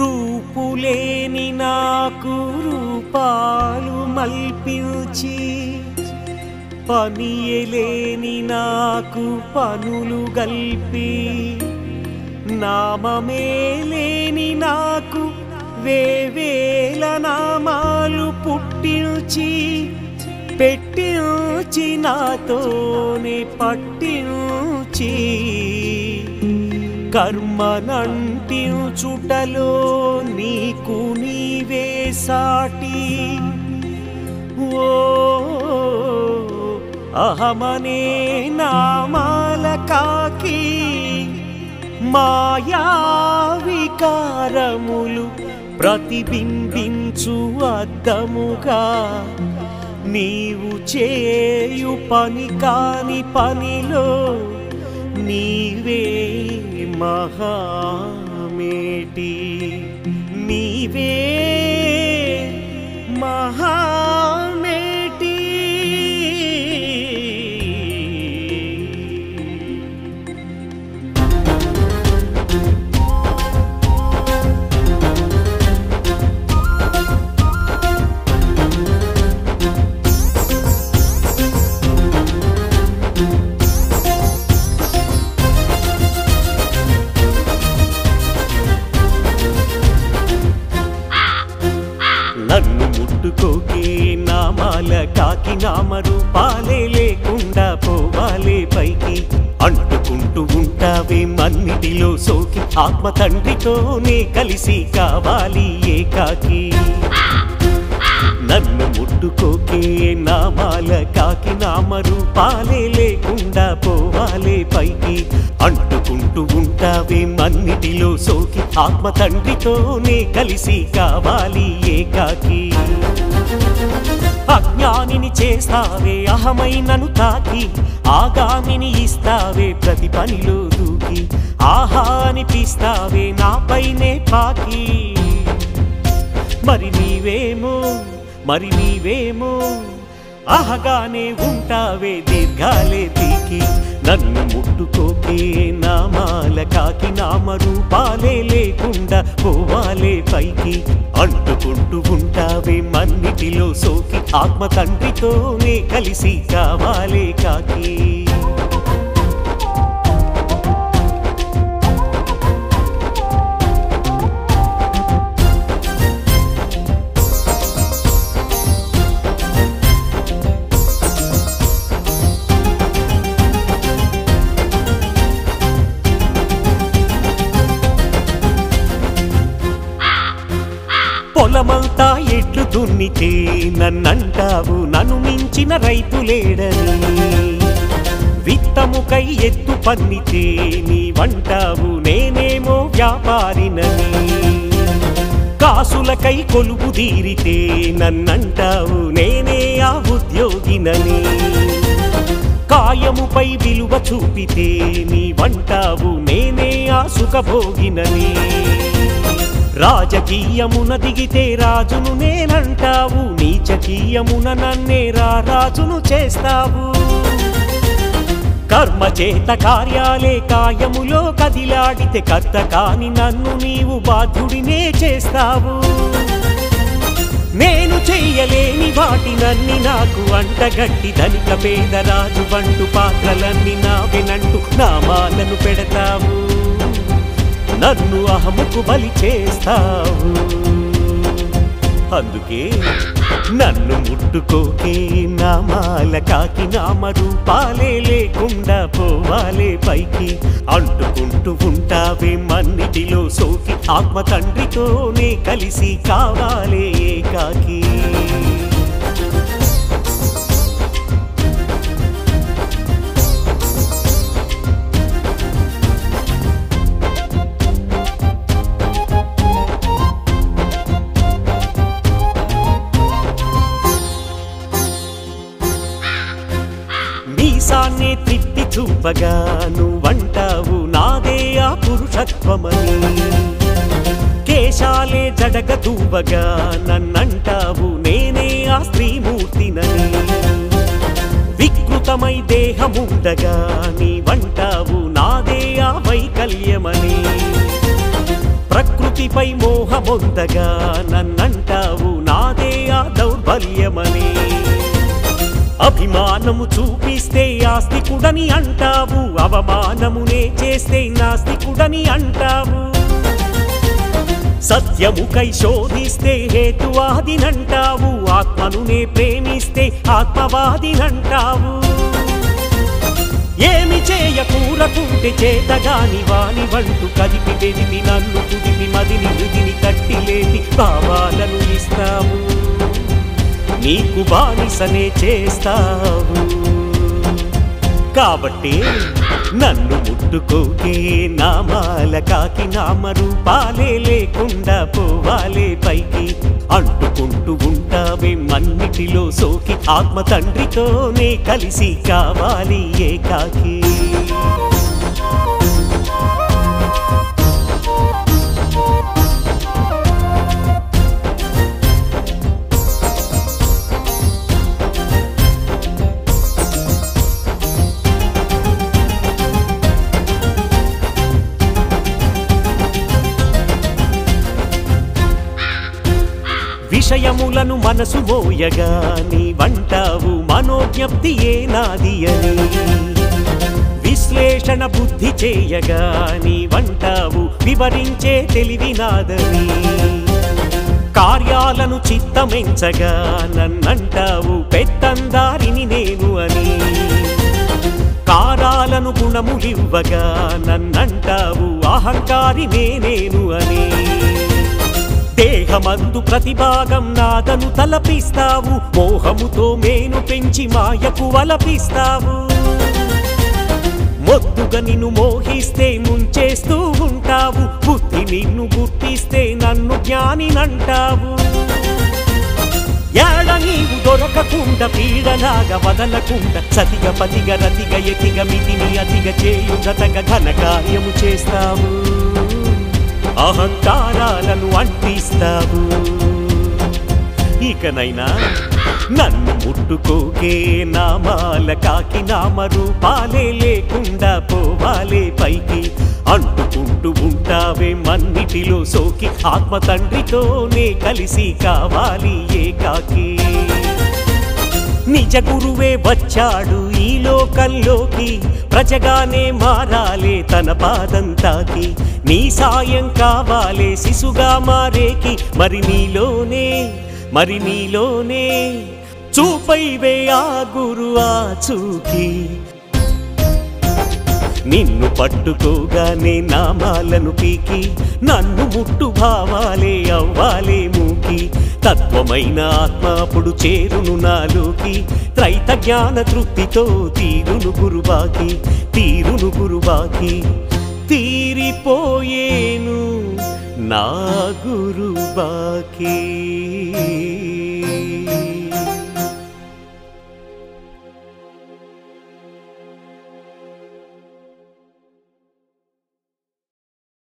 రూపులేని నాకు రూపాలు మల్పించి పనియలేని నాకు పనులు గల్పి నామమే లేని నాకు వేవేల నామాలు పుట్టించి పెట్టించి నాతోనే పట్టించి. కర్మనంటించుటలో నీకు నీవే సాటి. ఓ అహమనే నామాల కాకి మాయా వికారములు ప్రతిబింబించు అద్దముగా. నీవు చేయు పని కాని పనిలో నీవే మహామేటి నీవే నన్ను ముట్టుకోకే నామాల కాకి నామ రూపాలే లేకుండా పోవాలే పైకి. అంటుకుంటూ ఉంటావే మన్నిటిలో సోకి. ఆత్మ తండ్రితోనే కలిసి కావాలి ఏకాకి. నన్ను ముట్టుకోకే నామాల కాకి నామ రూపాలే లేకుండా రావాలే పైకి అంటుకుంటూ ఉంటావే మన్నిటిలో సోకి. ఆత్మ తండ్రితోనే కలిసి కావాలి ఏకాకి. అజ్ఞానిని చేస్తావే అహమైనను తాకి. ఆగామిని ఇస్తావే ప్రతి పనిలో దూకి. ఆహా అనిపిస్తావే నాపైనే పాకి. మరి నీవేమో మరి నీవేమో. అహగానే ఉంటావే దీర్ఘాలే దీకి నన్ను ముట్టుకోకే నామాల కాకి నామరూపాలే లేకుండా పోవాలే పైకి. అంటుకుంటూ ఉంటావే మన్నిటిలో సోకి. ఆత్మ తండ్రితోనే కలిసి కావాలే కాకి. పొలమంతా ఎట్లు దున్నితే నన్నంటావు నన్ను మించిన రైతులేడని. విత్తముకై ఎత్తు పన్నితే నీ వంటావు నేనేమో వ్యాపారినని. కాసులకై కొలువు తీరితే నన్నంటావు నేనే ఆ ఉద్యోగినని. కాయముపై విలువ చూపితే నీ వంటావు నేనే ఆ సుఖభోగినని. రాజకీయమున దిగితే రాజును నేనంటావు నీచకీయమున నన్నే రా రాజును చేస్తావు. కర్మ చేత కార్యాలే కాయములో కదిలాడితే కర్త కాని నన్ను నీవు బాధ్యుడినే చేస్తావు. నేను చెయ్యలేని వాటినన్ని నాకు అంటగట్టి ధనిక పేద రాజు వంటు పాత్రలన్నీ నావెనంటూ నామాలను పెడతా. నన్ను అహముకు బలి చేస్తావు. అందుకే నన్ను ముట్టుకోకే నామాల కాకి నామ రూపాలే లేకుండా పోవాలే పైకి. అంటుకుంటూ ఉంటావే మన్నిటిలో సోకి ఆత్మ తండ్రితోనే కలిసి కావాలే కాకి చూపగా నువ్వంటావు నాదే ఆ పురుషత్వమని. కేశాలే జడగ దూవగా నన్నంటావు నేనే ఆ స్త్రీమూర్తినని. వికృతమై దేహముండగా నీవంటావు నాదే ఆ వైకల్యమని. ప్రకృతిపై ముక్తిపై మోహమొందగా నన్నంటావు నాదే ఆ దౌర్బల్యమని. అభిమానము చూపిస్తే ఆస్తికుడని అంటావు అవమానమునే చేస్తే నాస్తికుడని అంటావు. సత్యముకై శోధిస్తే హేతువాదినంటావు ఆత్మనునే ప్రేమిస్తే ఆత్మవాదినంటావు. ఏమి చేయకూరకుంటే చేతగాని వాని వంటూ కదిపి వెదిపి నన్ను కుదిపి మదిని మృదిని తట్టి లేపి భావాలను ఇస్తే నీకు బానిసనే చేస్తావు. కాబట్టి నన్ను ముట్టుకోకే నామాల కాకి నామ రూపాలే లేకుండా పోవాలే పైకి. అంటుకుంటూ ఉంటావే మన్నిటిలో సోకి ఆత్మ తండ్రితోనే కలిసి కావాలి ఏకాకి. విషయములను మనసు మోయగా నీ వంటావు మనోజ్ఞప్తి ఏ నాది అని. విశ్లేషణ బుద్ధి చేయగా నీ వంటావు వివరించే తెలివి నాదని. కార్యాలను చిత్తమించగా నన్నంటావు పెత్తందారిని నేను అని. కారాలను గుణములివ్వగా నన్నంటావు అహంకారి నేనేను అని. దేహమందు ప్రతిభాగం నాదను తలపిస్తావు. మోహముతో మేను పెంచి మాయకు వలపిస్తావు. మొద్దుగా నిన్ను మోహిస్తే ముంచేస్తూ ఉంటావు. బుద్ధి నిన్ను గుర్తిస్తే నన్ను జ్ఞానినంటావు. ఏడ నీవు దొరకకుండా పీడలాగా వదలకుండా సతిగ పతిగ రతిగ ఎతిగ మితిని అతిగ చేయుగతగ ఘన కార్యము చేస్తావు. అహంకారాలను అంటిస్తావు. ఇకనైనా నన్ను ముట్టుకోకే నామాల కాకి నామరూపాలే లేకుండా పోవాలే పైకి. అంటుకుంటూ ఉంటావే మన్నిటిలో సోకి. ఆత్మ తండ్రితోనే కలిసి కావాలి ఏ కాకి నిజ గురువే వచ్చాడు ఈ లోకంలోకి. ప్రజగానే మారాలే తన పాదం తాకి నీ సాయం కావాలే శిశుగా మారేకి. మరి నీలోనే మరి నీలోనే చూపైవే ఆ గురు ఆ చూకి. నిన్ను పట్టుకోగానే నామాలను పీకి నన్ను ముట్టు భావాలే అవ్వాలే మూకి. తత్వమైన ఆత్మాపుడు చేరును నాలోకి త్రైత జ్ఞాన తృప్తితో తీరును గురుబాకి తీరును గురుబాకి తీరిపోయేను నా గురుబాకీ